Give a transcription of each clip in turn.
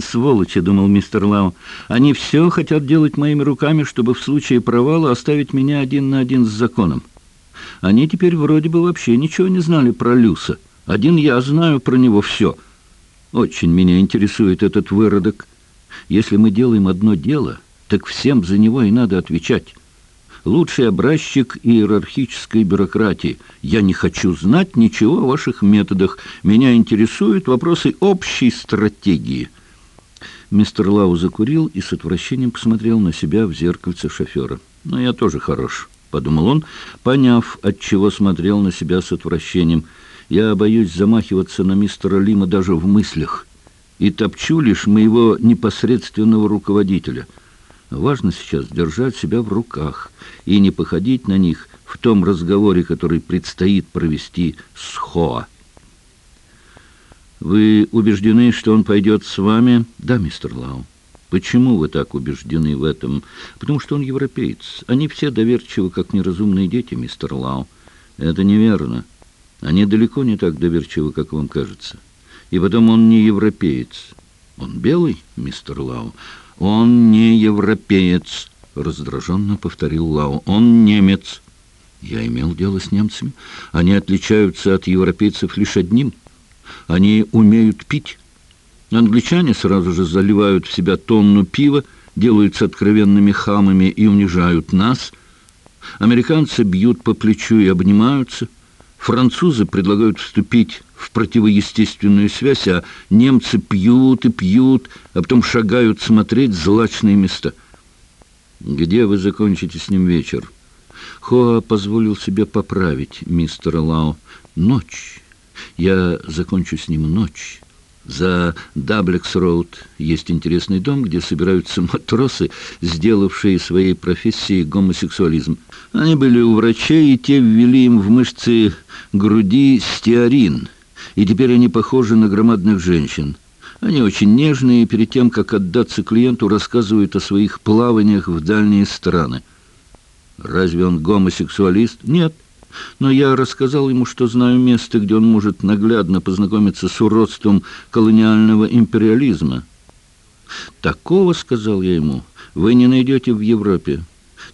«Сволочи», — думал мистер Лау, — «они все хотят делать моими руками, чтобы в случае провала оставить меня один на один с законом. Они теперь вроде бы вообще ничего не знали про Люса. Один я знаю про него все. Очень меня интересует этот выродок. Если мы делаем одно дело, так всем за него и надо отвечать» лучший образчик иерархической бюрократии. Я не хочу знать ничего о ваших методах. Меня интересуют вопросы общей стратегии». Мистер Лау закурил и с отвращением посмотрел на себя в зеркальце шофера. «Но я тоже хорош», — подумал он, поняв, от чего смотрел на себя с отвращением. «Я боюсь замахиваться на мистера Лима даже в мыслях и топчу лишь моего непосредственного руководителя». Важно сейчас держать себя в руках и не походить на них в том разговоре, который предстоит провести с Хоа. «Вы убеждены, что он пойдет с вами?» «Да, мистер Лау». «Почему вы так убеждены в этом?» «Потому что он европеец. Они все доверчивы, как неразумные дети, мистер Лау». «Это неверно. Они далеко не так доверчивы, как вам кажется. И потом он не европеец. Он белый, мистер Лау». «Он не европеец», — раздраженно повторил Лао. «Он немец». «Я имел дело с немцами. Они отличаются от европейцев лишь одним. Они умеют пить. Англичане сразу же заливают в себя тонну пива, делаются откровенными хамами и унижают нас. Американцы бьют по плечу и обнимаются. Французы предлагают вступить в противоестественную связь, а немцы пьют и пьют, а потом шагают смотреть злачные места. Где вы закончите с ним вечер? Хоа позволил себе поправить мистера Лао. Ночью. Я закончу с ним ночью. За Даблекс-Роуд есть интересный дом, где собираются матросы, сделавшие своей профессией гомосексуализм. Они были у врачей, и те ввели им в мышцы груди стеарин, и теперь они похожи на громадных женщин. Они очень нежные, и перед тем, как отдаться клиенту, рассказывают о своих плаваниях в дальние страны. Разве он гомосексуалист? Нет. Но я рассказал ему, что знаю место, где он может наглядно познакомиться с уродством колониального империализма. «Такого, — сказал я ему, — вы не найдете в Европе.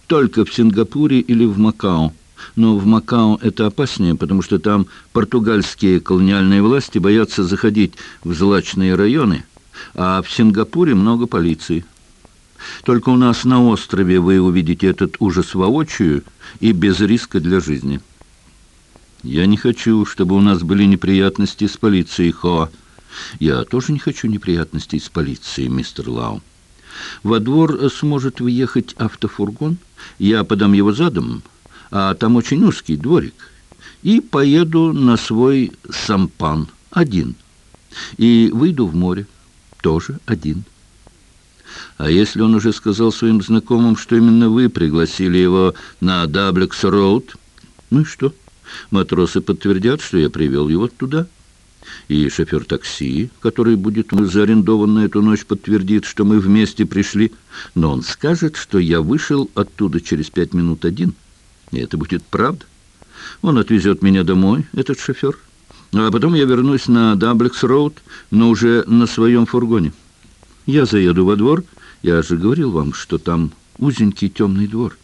Только в Сингапуре или в Макао. Но в Макао это опаснее, потому что там португальские колониальные власти боятся заходить в злачные районы, а в Сингапуре много полиции». Только у нас на острове вы увидите этот ужас воочию и без риска для жизни. Я не хочу, чтобы у нас были неприятности с полицией, Хо. Я тоже не хочу неприятностей с полицией, мистер Лау. Во двор сможет въехать автофургон, я подам его задом, а там очень узкий дворик, и поеду на свой сампан один, и выйду в море тоже один. А если он уже сказал своим знакомым, что именно вы пригласили его на Даблекс-Роуд? Ну и что? Матросы подтвердят, что я привел его туда. И шофер такси, который будет заарендован на эту ночь, подтвердит, что мы вместе пришли. Но он скажет, что я вышел оттуда через пять минут один. И это будет правда. Он отвезет меня домой, этот шофер. А потом я вернусь на Даблекс-Роуд, но уже на своем фургоне. Я заеду во двор. Я же говорил вам, что там узенький темный двор.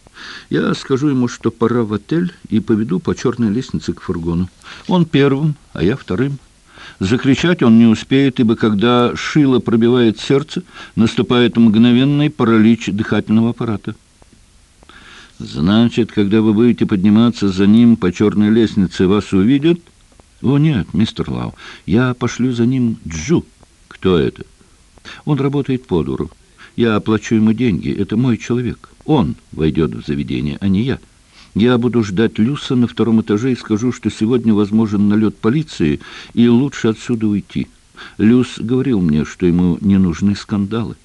Я скажу ему, что пора в отель, и поведу по черной лестнице к фургону. Он первым, а я вторым. Закричать он не успеет, ибо когда шило пробивает сердце, наступает мгновенный паралич дыхательного аппарата. Значит, когда вы будете подниматься за ним по черной лестнице, вас увидят? О, нет, мистер Лау, я пошлю за ним Джу. Кто это? Он работает по дуру. Я оплачу ему деньги. Это мой человек. Он войдет в заведение, а не я. Я буду ждать Люса на втором этаже и скажу, что сегодня возможен налет полиции, и лучше отсюда уйти. Люс говорил мне, что ему не нужны скандалы.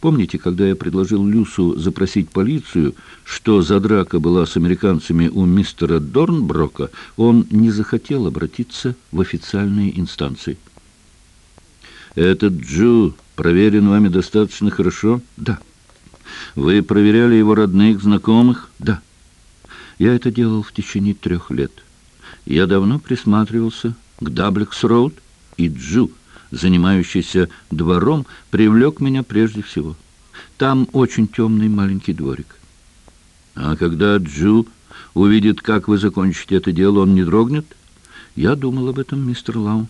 Помните, когда я предложил Люсу запросить полицию, что за драка была с американцами у мистера Дорнброка, он не захотел обратиться в официальные инстанции. «Этот Джу проверен вами достаточно хорошо?» «Да». «Вы проверяли его родных, знакомых?» «Да». «Я это делал в течение трех лет. Я давно присматривался к Даблекс-Роуд и Джу. занимающийся двором, привлек меня прежде всего. Там очень темный маленький дворик. А когда Джу увидит, как вы закончите это дело, он не дрогнет? Я думал об этом, мистер Лау.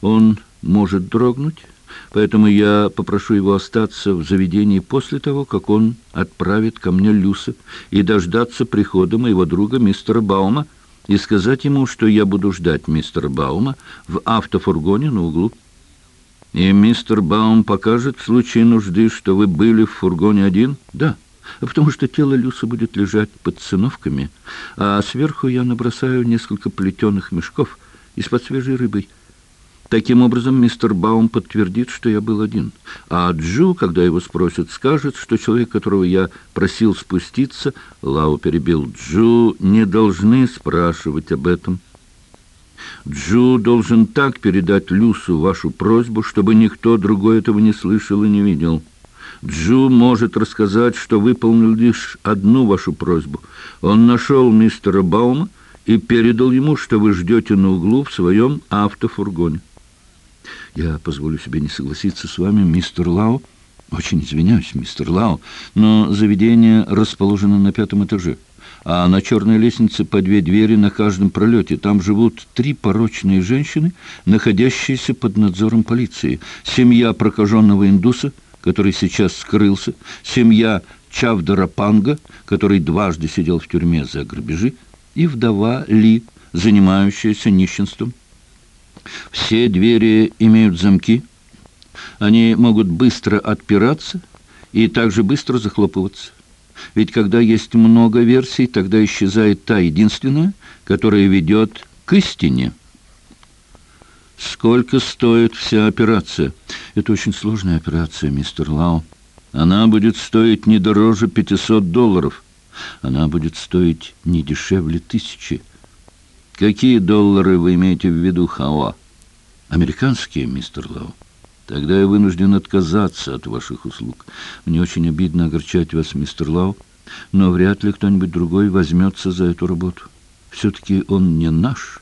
Он может дрогнуть, поэтому я попрошу его остаться в заведении после того, как он отправит ко мне Люса и дождаться прихода моего друга мистера Баума и сказать ему, что я буду ждать мистера Баума в автофургоне на углу. И мистер Баум покажет в случае нужды, что вы были в фургоне один? Да, потому что тело Люса будет лежать под циновками, а сверху я набросаю несколько плетеных мешков из-под свежей рыбы. Таким образом, мистер Баум подтвердит, что я был один. А Джу, когда его спросят, скажет, что человек, которого я просил спуститься, Лау перебил Джу, не должны спрашивать об этом. Джу должен так передать Люсу вашу просьбу, чтобы никто другой этого не слышал и не видел. Джу может рассказать, что выполнил лишь одну вашу просьбу. Он нашел мистера Баума и передал ему, что вы ждете на углу в своем автофургоне. Я позволю себе не согласиться с вами, мистер Лао. Очень извиняюсь, мистер Лао, но заведение расположено на пятом этаже, а на черной лестнице по две двери на каждом пролете. Там живут три порочные женщины, находящиеся под надзором полиции. Семья прокаженного индуса, который сейчас скрылся, семья Чавдара Панга, который дважды сидел в тюрьме за грабежи, и вдова Ли, занимающаяся нищенством. Все двери имеют замки. Они могут быстро отпираться и также быстро захлопываться. Ведь когда есть много версий, тогда исчезает та единственная, которая ведет к истине. Сколько стоит вся операция? Это очень сложная операция, мистер Лау. Она будет стоить не дороже 500 долларов. Она будет стоить не дешевле тысячи. Какие доллары вы имеете в виду, Хауа? Американские, мистер Лоу. Тогда я вынужден отказаться от ваших услуг. Мне очень обидно огорчать вас, мистер Лоу, но вряд ли кто-нибудь другой возьмется за эту работу. Все-таки он не наш.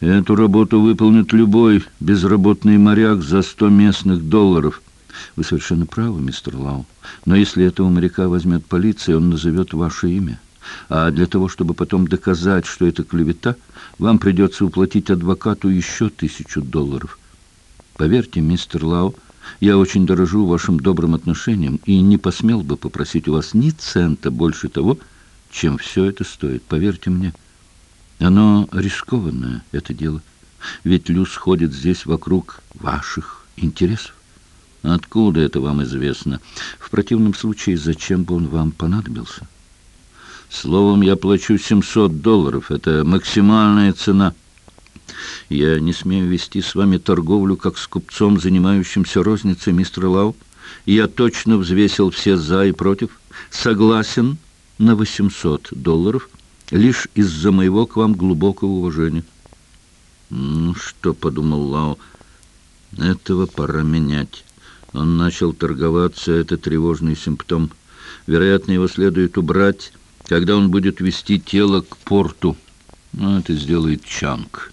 Эту работу выполнит любой безработный моряк за сто местных долларов. Вы совершенно правы, мистер Лау. Но если этого моряка возьмет полиция, он назовет ваше имя. А для того, чтобы потом доказать, что это клевета, вам придется уплатить адвокату еще тысячу долларов. Поверьте, мистер Лау, я очень дорожу вашим добрым отношением и не посмел бы попросить у вас ни цента больше того, чем все это стоит. Поверьте мне, оно рискованное, это дело. Ведь Люс ходит здесь вокруг ваших интересов. Откуда это вам известно? В противном случае, зачем бы он вам понадобился?» Словом, я плачу 700 долларов. Это максимальная цена. Я не смею вести с вами торговлю, как с купцом, занимающимся розницей, мистер Лау. Я точно взвесил все «за» и «против». Согласен на 800 долларов, лишь из-за моего к вам глубокого уважения. «Ну что?» — подумал Лау. «Этого пора менять». Он начал торговаться, это тревожный симптом. Вероятно, его следует убрать когда он будет вести тело к порту. Ну, это сделает Чанг.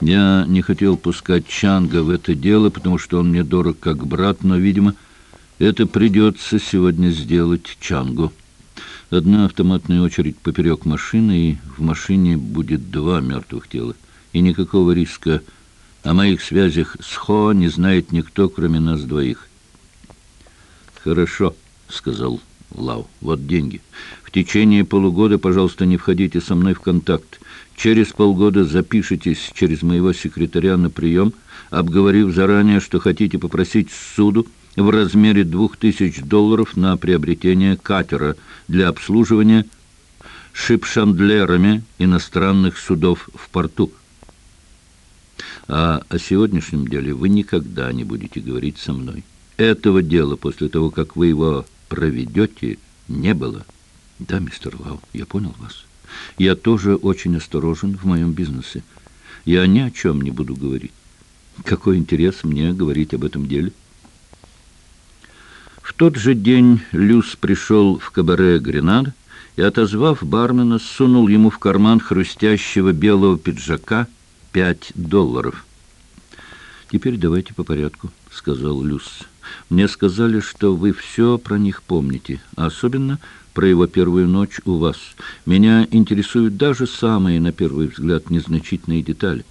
Я не хотел пускать Чанга в это дело, потому что он мне дорог как брат, но, видимо, это придется сегодня сделать Чангу. Одна автоматная очередь поперек машины, и в машине будет два мертвых тела. И никакого риска. О моих связях с Хо не знает никто, кроме нас двоих. «Хорошо», — сказал Лау. «Вот деньги. Течение полугода, пожалуйста, не входите со мной в контакт. Через полгода запишитесь через моего секретаря на прием, обговорив заранее, что хотите попросить суду в размере двух тысяч долларов на приобретение катера для обслуживания шипшандлерами иностранных судов в порту. А о сегодняшнем деле вы никогда не будете говорить со мной. Этого дела, после того, как вы его проведете, не было. Да, мистер Лау, я понял вас. Я тоже очень осторожен в моем бизнесе. Я ни о чем не буду говорить. Какой интерес мне говорить об этом деле? В тот же день Люс пришел в кабаре «Гренад» и, отозвав бармена, сунул ему в карман хрустящего белого пиджака пять долларов. «Теперь давайте по порядку», — сказал Люс. «Мне сказали, что вы все про них помните, а особенно про его первую ночь у вас. Меня интересуют даже самые, на первый взгляд, незначительные детали.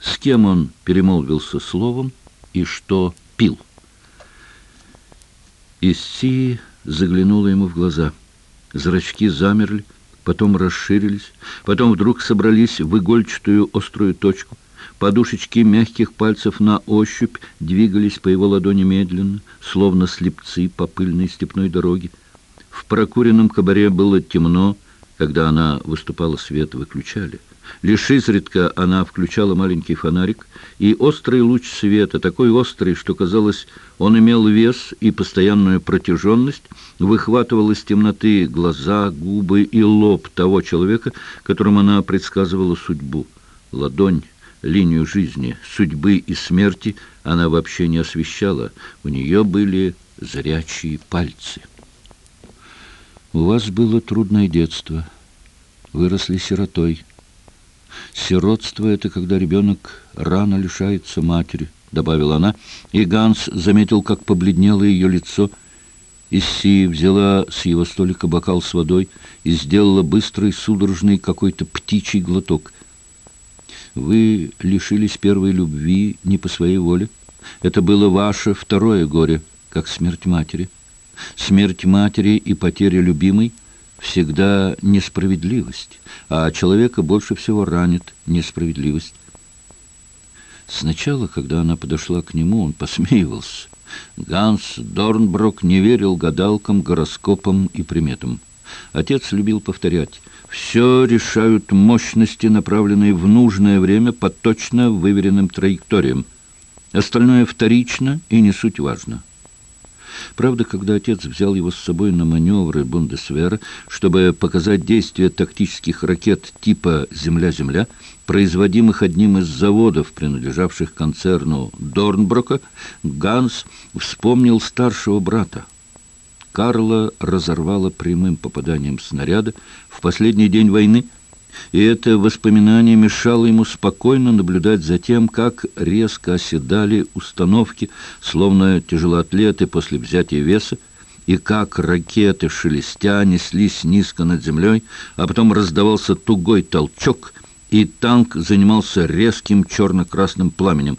С кем он перемолвился словом и что пил?» Исси заглянула ему в глаза. Зрачки замерли, потом расширились, потом вдруг собрались в игольчатую острую точку. Подушечки мягких пальцев на ощупь двигались по его ладони медленно, словно слепцы по пыльной степной дороге. В прокуренном кабаре было темно, когда она выступала, свет выключали. Лишь изредка она включала маленький фонарик, и острый луч света, такой острый, что, казалось, он имел вес и постоянную протяженность, выхватывал из темноты глаза, губы и лоб того человека, которому она предсказывала судьбу. Ладонь, линию жизни, судьбы и смерти она вообще не освещала. У нее были зрячие пальцы. «У вас было трудное детство. Выросли сиротой». «Сиротство — это когда ребенок рано лишается матери», — добавила она, и Ганс заметил, как побледнело ее лицо. Исси взяла с его столика бокал с водой и сделала быстрый, судорожный какой-то птичий глоток. «Вы лишились первой любви не по своей воле. Это было ваше второе горе, как смерть матери. Смерть матери и потеря любимой — всегда несправедливость, а человека больше всего ранит несправедливость. Сначала, когда она подошла к нему, он посмеивался. Ганс Дорнброк не верил гадалкам, гороскопам и приметам. Отец любил повторять «Все решают мощности, направленные в нужное время по точно выверенным траекториям. Остальное вторично и не суть важно». Правда, когда отец взял его с собой на маневры Бундесвера, чтобы показать действия тактических ракет типа «Земля-Земля», производимых одним из заводов, принадлежавших концерну Дорнброка, Ганс вспомнил старшего брата. Карла разорвала прямым попаданием снаряда в последний день войны – и это воспоминание мешало ему спокойно наблюдать за тем, как резко оседали установки, словно тяжелоатлеты после взятия веса, и как ракеты, шелестя, неслись низко над землей, а потом раздавался тугой толчок, и танк занимался резким черно-красным пламенем.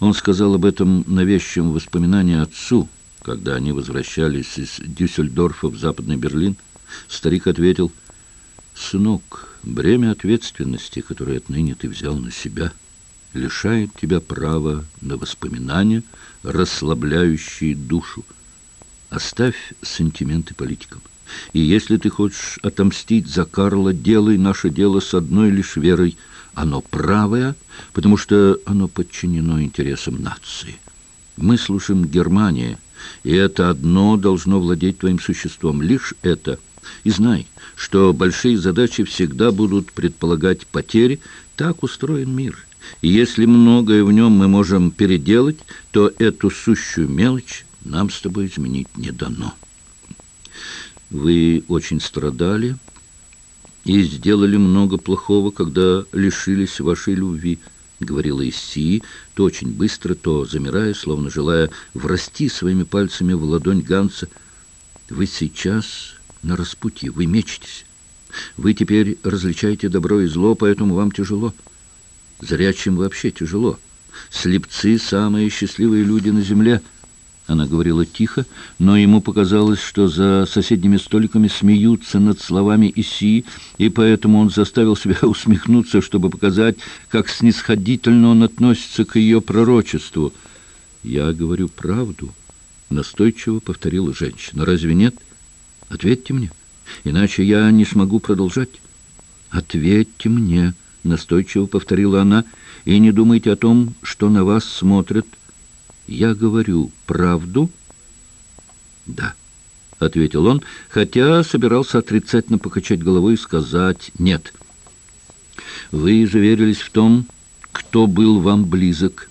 Он сказал об этом навещем воспоминании отцу, когда они возвращались из Дюссельдорфа в Западный Берлин. Старик ответил — Сынок, бремя ответственности, которое отныне ты взял на себя, лишает тебя права на воспоминания, расслабляющие душу. Оставь сантименты политикам. И если ты хочешь отомстить за Карла, делай наше дело с одной лишь верой. Оно правое, потому что оно подчинено интересам нации. Мы слушаем Германии, и это одно должно владеть твоим существом. Лишь это — и знай, что большие задачи всегда будут предполагать потери. Так устроен мир. И если многое в нем мы можем переделать, то эту сущую мелочь нам с тобой изменить не дано. Вы очень страдали и сделали много плохого, когда лишились вашей любви, говорила Исси, то очень быстро, то замирая, словно желая врасти своими пальцами в ладонь Ганса. Вы сейчас на распутье, вы мечетесь. Вы теперь различаете добро и зло, поэтому вам тяжело. Зрячим вообще тяжело. Слепцы — самые счастливые люди на земле. Она говорила тихо, но ему показалось, что за соседними столиками смеются над словами Иси, и поэтому он заставил себя усмехнуться, чтобы показать, как снисходительно он относится к ее пророчеству. «Я говорю правду», — настойчиво повторила женщина. «Разве нет?» Ответьте мне, иначе я не смогу продолжать. Ответьте мне, настойчиво повторила она, и не думайте о том, что на вас смотрят. Я говорю правду? Да, ответил он, хотя собирался отрицательно покачать головой и сказать нет. Вы заверились в том, кто был вам близок.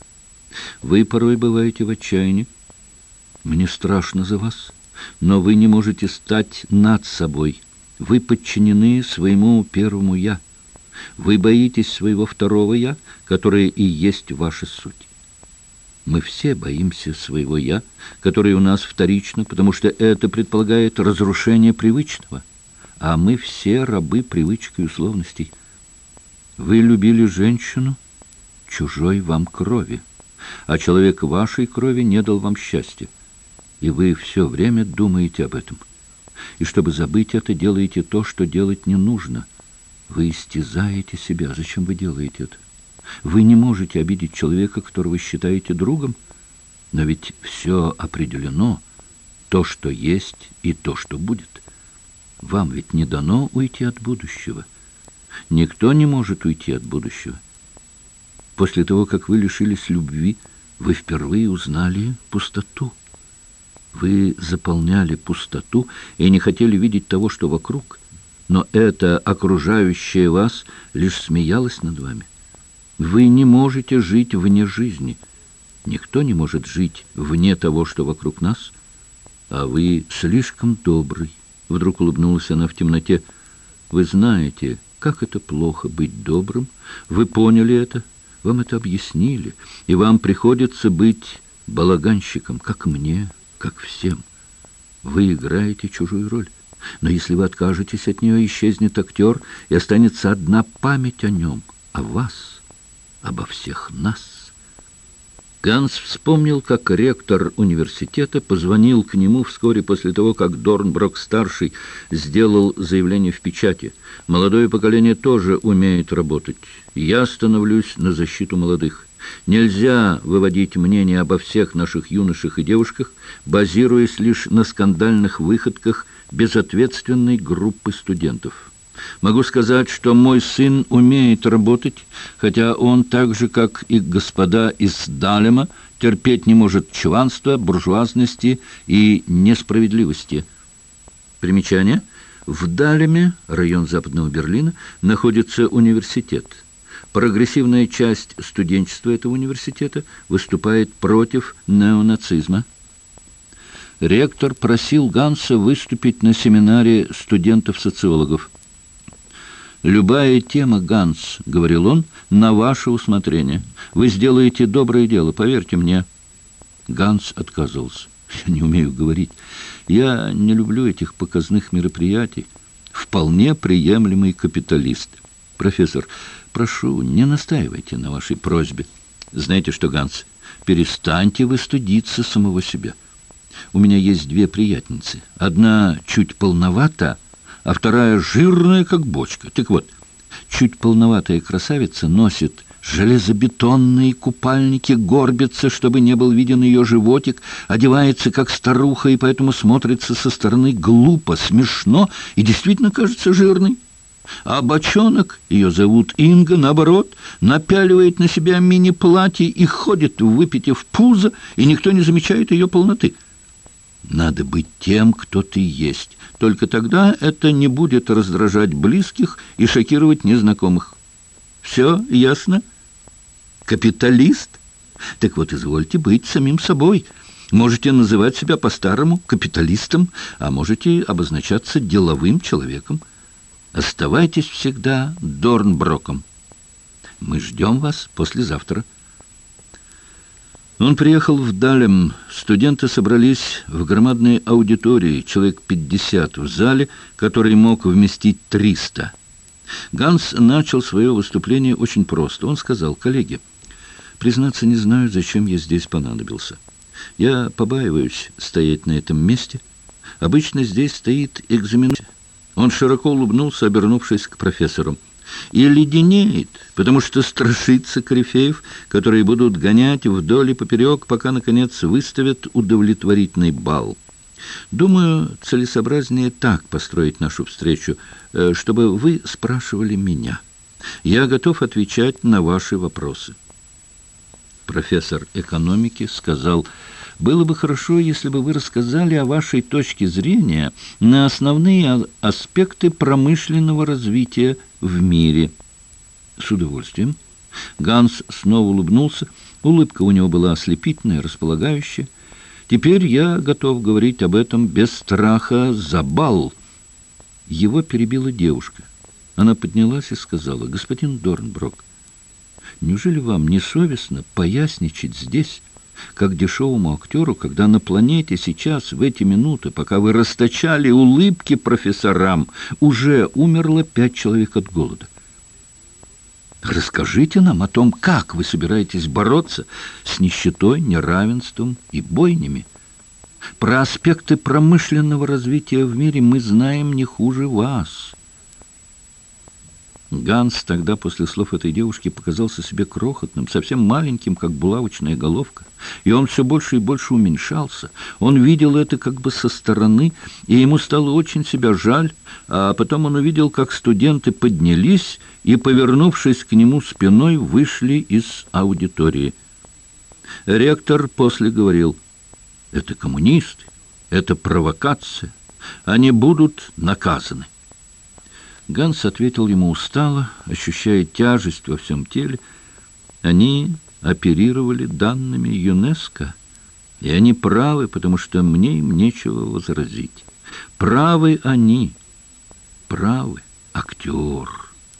Вы порой бываете в отчаянии. Мне страшно за вас но вы не можете стать над собой. Вы подчинены своему первому «я». Вы боитесь своего второго «я», которое и есть ваша суть. Мы все боимся своего «я», которое у нас вторично, потому что это предполагает разрушение привычного. А мы все рабы привычек и условностей. Вы любили женщину чужой вам крови, а человек вашей крови не дал вам счастья. И вы все время думаете об этом. И чтобы забыть это, делаете то, что делать не нужно. Вы истязаете себя. Зачем вы делаете это? Вы не можете обидеть человека, которого считаете другом, но ведь все определено, то, что есть, и то, что будет. Вам ведь не дано уйти от будущего. Никто не может уйти от будущего. После того, как вы лишились любви, вы впервые узнали пустоту. Вы заполняли пустоту и не хотели видеть того, что вокруг, но это окружающее вас лишь смеялось над вами. Вы не можете жить вне жизни. Никто не может жить вне того, что вокруг нас. А вы слишком добрый. Вдруг улыбнулась она в темноте. Вы знаете, как это плохо быть добрым. Вы поняли это, вам это объяснили, и вам приходится быть балаганщиком, как мне, как всем. Вы играете чужую роль. Но если вы откажетесь от нее, исчезнет актер, и останется одна память о нем, о вас, обо всех нас. Ганс вспомнил, как ректор университета позвонил к нему вскоре после того, как Дорнброк-старший сделал заявление в печати. Молодое поколение тоже умеет работать. Я становлюсь на защиту молодых. Нельзя выводить мнение обо всех наших юношах и девушках, базируясь лишь на скандальных выходках безответственной группы студентов. Могу сказать, что мой сын умеет работать, хотя он так же, как и господа из Далема, терпеть не может чванства, буржуазности и несправедливости. Примечание. В Далеме, район Западного Берлина, находится университет. Прогрессивная часть студенчества этого университета выступает против неонацизма. Ректор просил Ганса выступить на семинаре студентов-социологов. «Любая тема, Ганс, — говорил он, — на ваше усмотрение. Вы сделаете доброе дело, поверьте мне». Ганс отказывался. «Я не умею говорить. Я не люблю этих показных мероприятий. Вполне приемлемый капиталист. Профессор, прошу, не настаивайте на вашей просьбе. Знаете что, Ганс, перестаньте вы стыдиться самого себя. У меня есть две приятницы. Одна чуть полновата, а вторая жирная, как бочка. Так вот, чуть полноватая красавица носит железобетонные купальники, горбится, чтобы не был виден ее животик, одевается как старуха и поэтому смотрится со стороны глупо, смешно и действительно кажется жирной. А бочонок, ее зовут Инга, наоборот, напяливает на себя мини-платье и ходит, выпитив пузо, и никто не замечает ее полноты. Надо быть тем, кто ты есть. Только тогда это не будет раздражать близких и шокировать незнакомых. Все ясно? Капиталист? Так вот, извольте быть самим собой. Можете называть себя по-старому капиталистом, а можете обозначаться деловым человеком. Оставайтесь всегда Дорнброком. Мы ждем вас послезавтра. Он приехал в Далем. Студенты собрались в громадной аудитории, человек 50 в зале, который мог вместить 300. Ганс начал свое выступление очень просто. Он сказал, коллеги, признаться, не знаю, зачем я здесь понадобился. Я побаиваюсь стоять на этом месте. Обычно здесь стоит экзаменатель. Он широко улыбнулся, обернувшись к профессору и леденеет, потому что страшится корифеев, которые будут гонять вдоль и поперек, пока, наконец, выставят удовлетворительный бал. Думаю, целесообразнее так построить нашу встречу, э, чтобы вы спрашивали меня. Я готов отвечать на ваши вопросы. Профессор экономики сказал было бы хорошо, если бы вы рассказали о вашей точке зрения на основные аспекты промышленного развития в мире. С удовольствием. Ганс снова улыбнулся. Улыбка у него была ослепительная, располагающая. Теперь я готов говорить об этом без страха за бал. Его перебила девушка. Она поднялась и сказала, «Господин Дорнброк, неужели вам не совестно поясничать здесь, как дешевому актеру, когда на планете сейчас, в эти минуты, пока вы расточали улыбки профессорам, уже умерло пять человек от голода? Расскажите нам о том, как вы собираетесь бороться с нищетой, неравенством и бойнями. Про аспекты промышленного развития в мире мы знаем не хуже вас». Ганс тогда после слов этой девушки показался себе крохотным, совсем маленьким, как булавочная головка. И он все больше и больше уменьшался. Он видел это как бы со стороны, и ему стало очень себя жаль. А потом он увидел, как студенты поднялись и, повернувшись к нему спиной, вышли из аудитории. Ректор после говорил, «Это коммунисты, это провокация, они будут наказаны». Ганс ответил ему устало, ощущая тяжесть во всем теле. Они оперировали данными ЮНЕСКО, и они правы, потому что мне им нечего возразить. Правы они, правы, актер,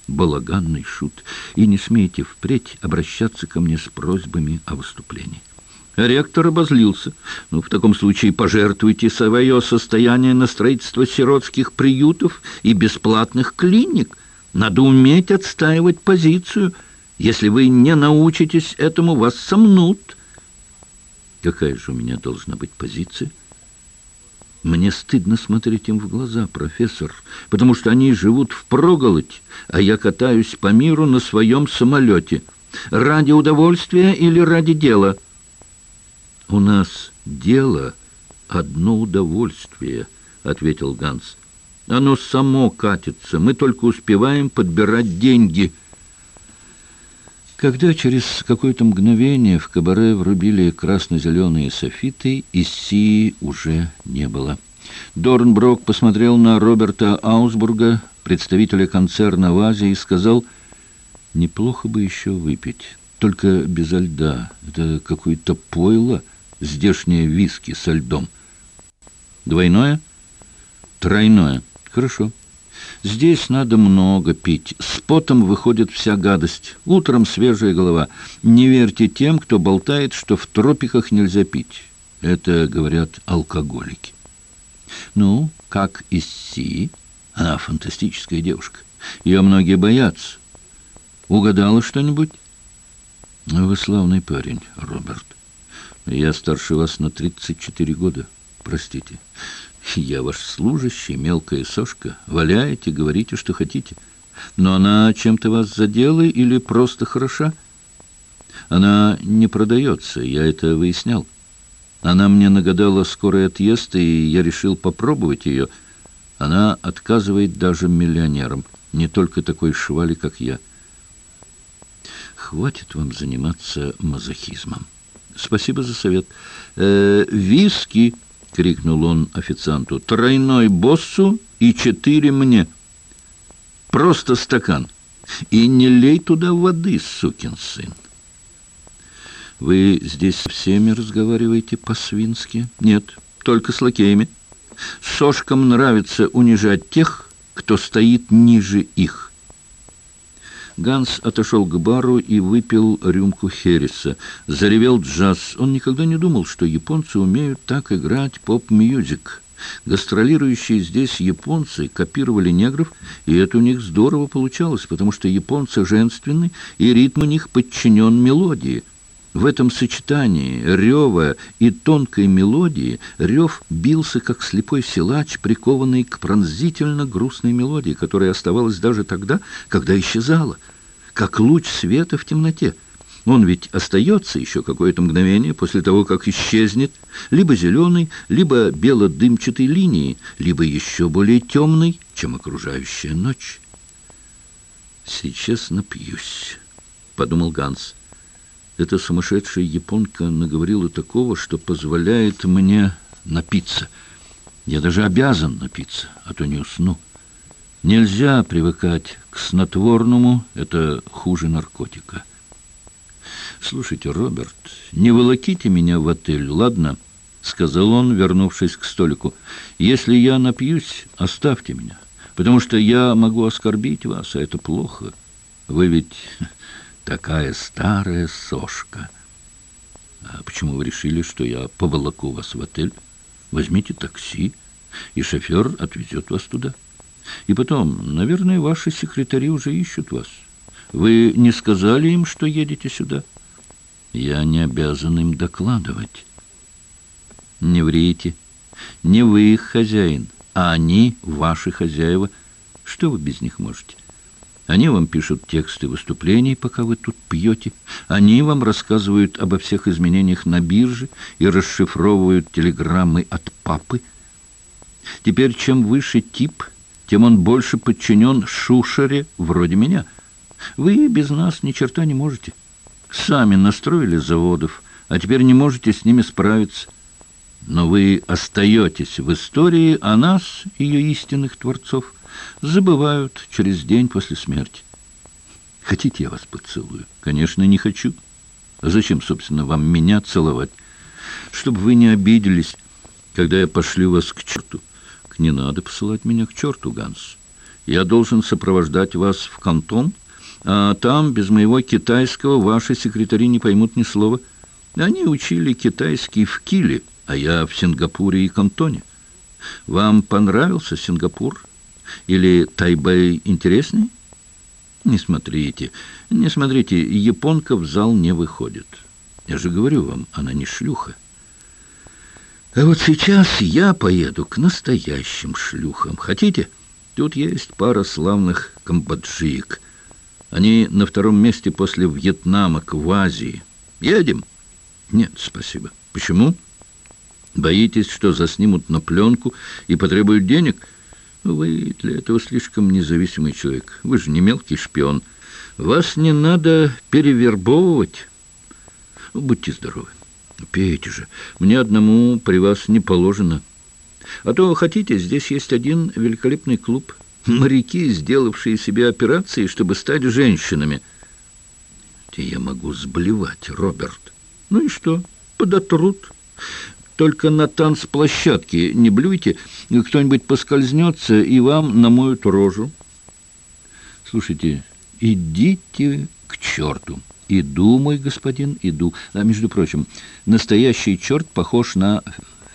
балаганный шут, и не смейте впредь обращаться ко мне с просьбами о выступлении. Ректор обозлился. «Ну, в таком случае пожертвуйте свое состояние на строительство сиротских приютов и бесплатных клиник. Надо уметь отстаивать позицию. Если вы не научитесь этому, вас сомнут». «Какая же у меня должна быть позиция?» Мне стыдно смотреть им в глаза, профессор, потому что они живут в проголодь, а я катаюсь по миру на своем самолете. Ради удовольствия или ради дела?» «У нас дело одно удовольствие», — ответил Ганс. «Оно само катится, мы только успеваем подбирать деньги». Когда через какое-то мгновение в кабаре врубили красно-зеленые софиты, Иссии уже не было. Дорнброк посмотрел на Роберта Аусбурга, представителя концерна в Азии, и сказал, «Неплохо бы еще выпить, только без льда. Это какое-то пойло» здешние виски со льдом. Двойное? Тройное. Хорошо. Здесь надо много пить. С потом выходит вся гадость. Утром свежая голова. Не верьте тем, кто болтает, что в тропиках нельзя пить. Это, говорят, алкоголики. Ну, как из Си? Она фантастическая девушка. Ее многие боятся. Угадала что-нибудь? Вы славный парень, Роберт. Я старше вас на 34 года. Простите. Я ваш служащий, мелкая сошка. Валяете, говорите, что хотите. Но она чем-то вас задела или просто хороша? Она не продается, я это выяснял. Она мне нагадала скорый отъезд, и я решил попробовать ее. Она отказывает даже миллионерам, не только такой швали, как я. Хватит вам заниматься мазохизмом. Спасибо за совет. Э, «Виски!» — крикнул он официанту. «Тройной боссу и четыре мне. Просто стакан. И не лей туда воды, сукин сын». «Вы здесь всеми разговариваете по-свински?» «Нет, только с лакеями. Сошкам нравится унижать тех, кто стоит ниже их». Ганс отошел к бару и выпил рюмку Хереса. Заревел джаз. Он никогда не думал, что японцы умеют так играть pop music. Гастролирующие здесь японцы копировали негров, и это у них здорово получалось, потому что японцы женственны, и ритм у них подчинен мелодии. В этом сочетании рева и тонкой мелодии рев бился, как слепой силач, прикованный к пронзительно грустной мелодии, которая оставалась даже тогда, когда исчезала, как луч света в темноте. Он ведь остается еще какое-то мгновение после того, как исчезнет, либо зеленой, либо бело-дымчатой линии, либо еще более темной, чем окружающая ночь. «Сейчас напьюсь», — подумал Ганс. Эта сумасшедшая японка наговорила такого, что позволяет мне напиться. Я даже обязан напиться, а то не усну. Нельзя привыкать к снотворному, это хуже наркотика. «Слушайте, Роберт, не волоките меня в отель, ладно?» — сказал он, вернувшись к столику. «Если я напьюсь, оставьте меня. потому что я могу оскорбить вас, а это плохо. Вы ведь такая старая сошка. А почему вы решили, что я поволоку вас в отель? Возьмите такси, и шофер отвезет вас туда. И потом, наверное, ваши секретари уже ищут вас. Вы не сказали им, что едете сюда? Я не обязан им докладывать. Не врите. Не вы их хозяин, а они ваши хозяева. Что вы без них можете? Они вам пишут тексты выступлений, пока вы тут пьете. Они вам рассказывают обо всех изменениях на бирже и расшифровывают телеграммы от папы. Теперь, чем выше тип, тем он больше подчинен шушере вроде меня. Вы без нас ни черта не можете. Сами настроили заводов, а теперь не можете с ними справиться. Но вы остаетесь в истории, а нас, ее истинных творцов, забывают через день после смерти. Хотите, я вас поцелую? Конечно, не хочу. А зачем, собственно, вам меня целовать? Чтобы вы не обиделись, когда я пошлю вас к черту. Не надо посылать меня к черту, Ганс. Я должен сопровождать вас в кантон, а там без моего китайского ваши секретари не поймут ни слова. Они учили китайский в Киле, а я в Сингапуре и Кантоне. Вам понравился Сингапур? Или Тайбэй интересней? Не смотрите, не смотрите, японка в зал не выходит. Я же говорю вам, она не шлюха. А вот сейчас я поеду к настоящим шлюхам. Хотите? Тут есть пара славных камбоджиек. Они на втором месте после Вьетнама к в Азии. Едем? Нет, спасибо. Почему? Боитесь, что заснимут на пленку и потребуют денег? Вы для этого слишком независимый человек. Вы же не мелкий шпион. Вас не надо перевербовывать. Будьте здоровы. Пейте же. Мне одному при вас не положено. А то, хотите, здесь есть один великолепный клуб. Моряки, сделавшие себе операции, чтобы стать женщинами. Я могу сблевать, Роберт. Ну и что? Подотрут. Только на танцплощадке не блюйте, кто-нибудь поскользнется и вам намоют рожу. Слушайте, идите к черту. Иду, мой господин, иду. А, между прочим, настоящий черт похож на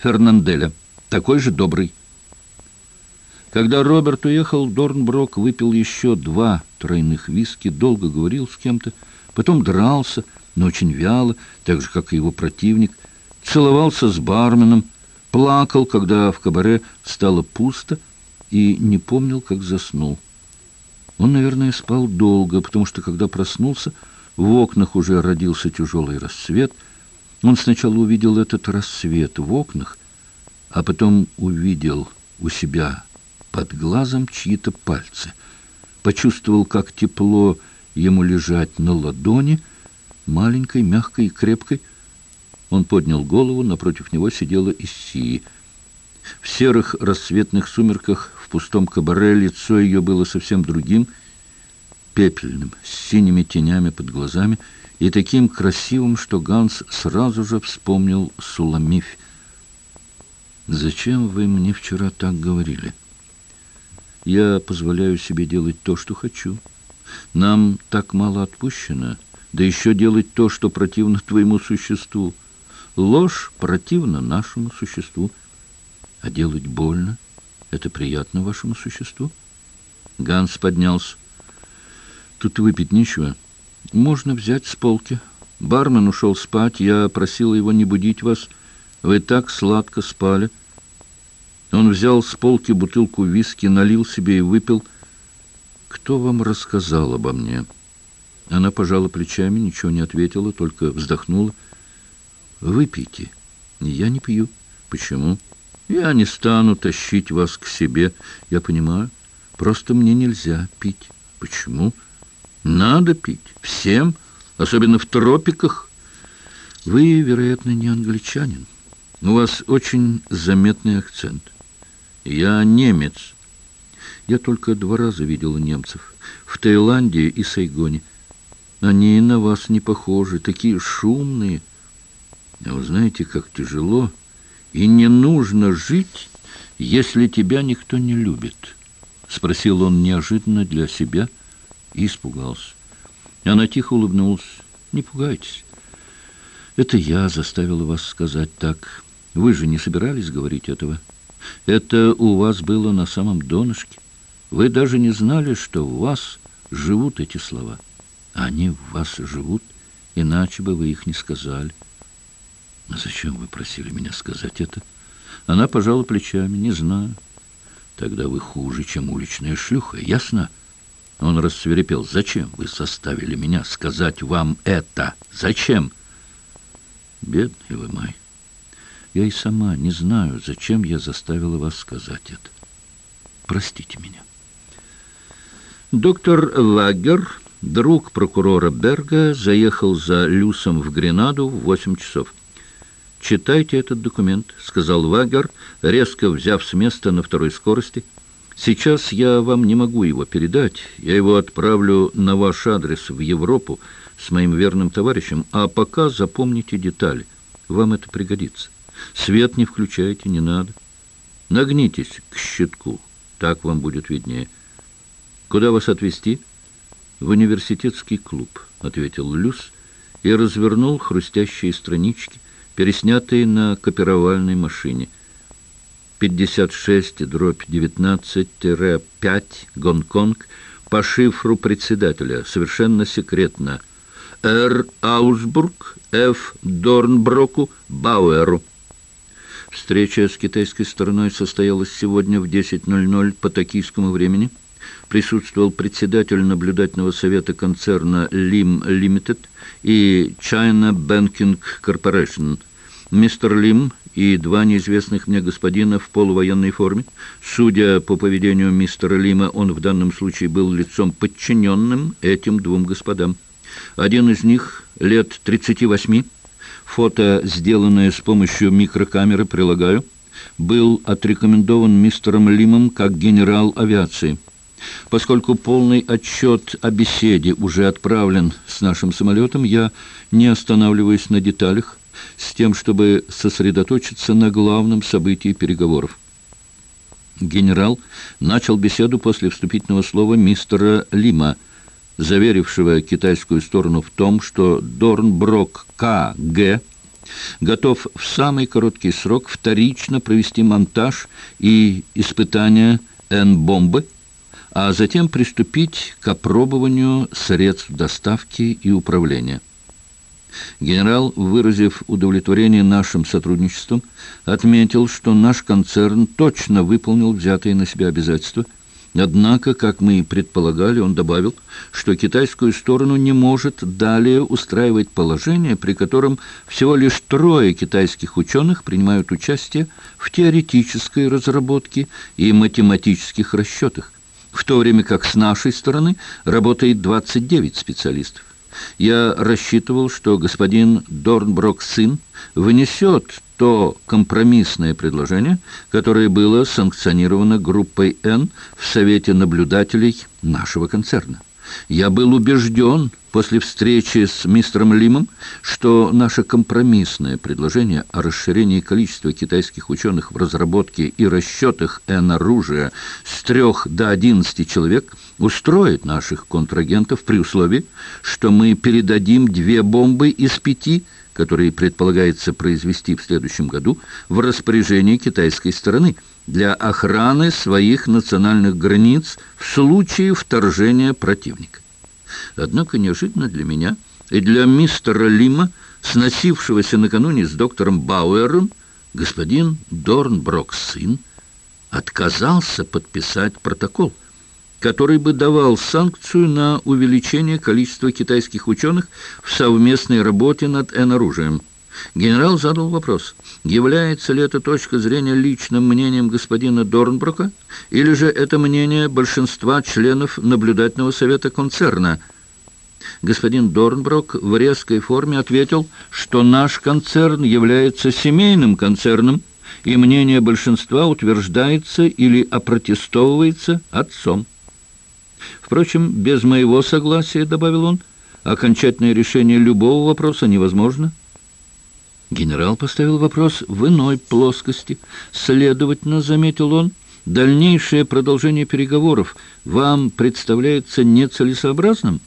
Фернанделя. Такой же добрый. Когда Роберт уехал, Дорнброк выпил еще два тройных виски, долго говорил с кем-то, потом дрался, но очень вяло, так же, как и его противник – целовался с барменом, плакал, когда в кабаре стало пусто, и не помнил, как заснул. Он, наверное, спал долго, потому что, когда проснулся, в окнах уже родился тяжелый рассвет. Он сначала увидел этот рассвет в окнах, а потом увидел у себя под глазом чьи-то пальцы. Почувствовал, как тепло ему лежать на ладони, маленькой, мягкой и крепкой, он поднял голову, напротив него сидела Иссии. В серых рассветных сумерках в пустом кабаре лицо ее было совсем другим, пепельным, с синими тенями под глазами и таким красивым, что Ганс сразу же вспомнил Суламифь. «Зачем вы мне вчера так говорили? Я позволяю себе делать то, что хочу. Нам так мало отпущено, да еще делать то, что противно твоему существу». Ложь противна нашему существу, а делать больно — это приятно вашему существу. Ганс поднялся. Тут выпить нечего. Можно взять с полки. Бармен ушел спать. Я просила его не будить вас. Вы так сладко спали. Он взял с полки бутылку виски, налил себе и выпил. Кто вам рассказал обо мне? Она пожала плечами, ничего не ответила, только вздохнула. Выпейте. Я не пью. Почему? Я не стану тащить вас к себе. Я понимаю. Просто мне нельзя пить. Почему? Надо пить. Всем, особенно в тропиках. Вы, вероятно, не англичанин. У вас очень заметный акцент. Я немец. Я только два раза видела немцев. В Таиланде и Сайгоне. Они на вас не похожи, такие шумные. А вы знаете, как тяжело и не нужно жить, если тебя никто не любит. спросил он неожиданно для себя и испугался. Она тихо улыбнулась. «Не пугайтесь. Это я заставила вас сказать так. Вы же не собирались говорить этого. Это у вас было на самом донышке. Вы даже не знали, что в вас живут эти слова. Они в вас живут, иначе бы вы их не сказали. А зачем вы просили меня сказать это? Она пожала плечами. Не знаю. Тогда вы хуже, чем уличная шлюха, ясно? Он рассверепел. Зачем вы составили меня сказать вам это? Зачем? Бедный вы мой. Я и сама не знаю, зачем я заставила вас сказать это. Простите меня. Доктор Лагер, друг прокурора Берга, заехал за Люсом в Гренаду в восемь часов. «Читайте этот документ», — сказал Вагер, резко взяв с места на второй скорости. «Сейчас я вам не могу его передать. Я его отправлю на ваш адрес в Европу с моим верным товарищем, а пока запомните детали. Вам это пригодится. Свет не включайте, не надо. Нагнитесь к щитку, так вам будет виднее. Куда вас отвезти?» «В университетский клуб», — ответил Люс и развернул хрустящие странички, переснятые на копировальной машине. 56 дробь 19-5 Гонконг по шифру председателя, совершенно секретно. Р. Аусбург, Ф. Дорнброку, Бауэру. Встреча с китайской стороной состоялась сегодня в 10.00 по токийскому времени. Присутствовал председатель наблюдательного совета концерна «Лим Лимитед» и «China Banking Corporation» Мистер Лим и два неизвестных мне господина в полувоенной форме. Судя по поведению мистера Лима, он в данном случае был лицом подчиненным этим двум господам. Один из них лет 38, фото, сделанное с помощью микрокамеры, прилагаю, был отрекомендован мистером Лимом как генерал авиации. Поскольку полный отчет о беседе уже отправлен с нашим самолетом, я не останавливаюсь на деталях, с тем, чтобы сосредоточиться на главном событии переговоров. Генерал начал беседу после вступительного слова мистера Лима, заверившего китайскую сторону в том, что Дорнброк К.Г. готов в самый короткий срок вторично провести монтаж и испытания Н-бомбы, а затем приступить к опробованию средств доставки и управления. Генерал, выразив удовлетворение нашим сотрудничеством, отметил, что наш концерн точно выполнил взятые на себя обязательства. Однако, как мы и предполагали, он добавил, что китайскую сторону не может далее устраивать положение, при котором всего лишь трое китайских ученых принимают участие в теоретической разработке и математических расчетах, в то время как с нашей стороны работает 29 специалистов. Я рассчитывал, что господин Дорнброк-сын внесет то компромиссное предложение, которое было санкционировано группой «Н» в Совете наблюдателей нашего концерна. Я был убежден после встречи с мистером Лимом, что наше компромиссное предложение о расширении количества китайских ученых в разработке и расчетах Н-оружия с трех до одиннадцати человек устроит наших контрагентов при условии, что мы передадим две бомбы из пяти, которые предполагается произвести в следующем году, в распоряжение китайской стороны – для охраны своих национальных границ в случае вторжения противника. Однако неожиданно для меня и для мистера Лима, сносившегося накануне с доктором Бауэром, господин Дорнброк, сын, отказался подписать протокол, который бы давал санкцию на увеличение количества китайских ученых в совместной работе над N-оружием. Генерал задал вопрос, является ли эта точка зрения личным мнением господина Дорнбрука, или же это мнение большинства членов наблюдательного совета концерна. Господин Дорнброк в резкой форме ответил, что наш концерн является семейным концерном, и мнение большинства утверждается или опротестовывается отцом. Впрочем, без моего согласия, добавил он, окончательное решение любого вопроса невозможно. Генерал поставил вопрос в иной плоскости. Следовательно, заметил он, дальнейшее продолжение переговоров вам представляется нецелесообразным?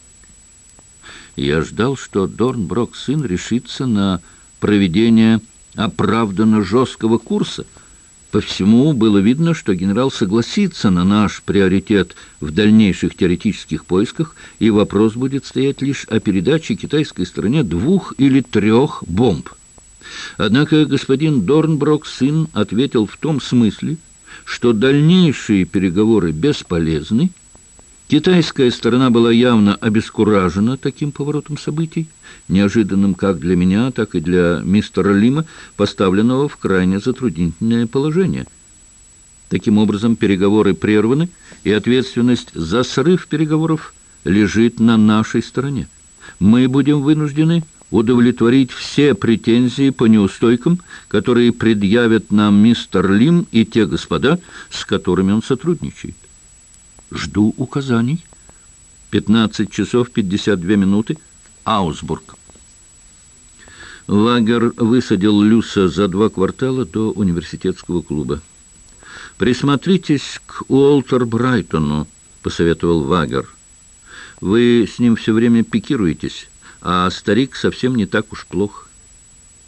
Я ждал, что Дорнброк сын решится на проведение оправданно жесткого курса. По всему было видно, что генерал согласится на наш приоритет в дальнейших теоретических поисках, и вопрос будет стоять лишь о передаче китайской стороне двух или трех бомб. Однако господин Дорнброк сын ответил в том смысле, что дальнейшие переговоры бесполезны, Китайская сторона была явно обескуражена таким поворотом событий, неожиданным как для меня, так и для мистера Лима, поставленного в крайне затруднительное положение. Таким образом, переговоры прерваны, и ответственность за срыв переговоров лежит на нашей стороне. Мы будем вынуждены удовлетворить все претензии по неустойкам, которые предъявят нам мистер Лим и те господа, с которыми он сотрудничает. Жду указаний. 15 часов 52 минуты. Аусбург. Лагер высадил Люса за два квартала до университетского клуба. «Присмотритесь к Уолтер Брайтону», — посоветовал Вагер. «Вы с ним все время пикируетесь, а старик совсем не так уж плох.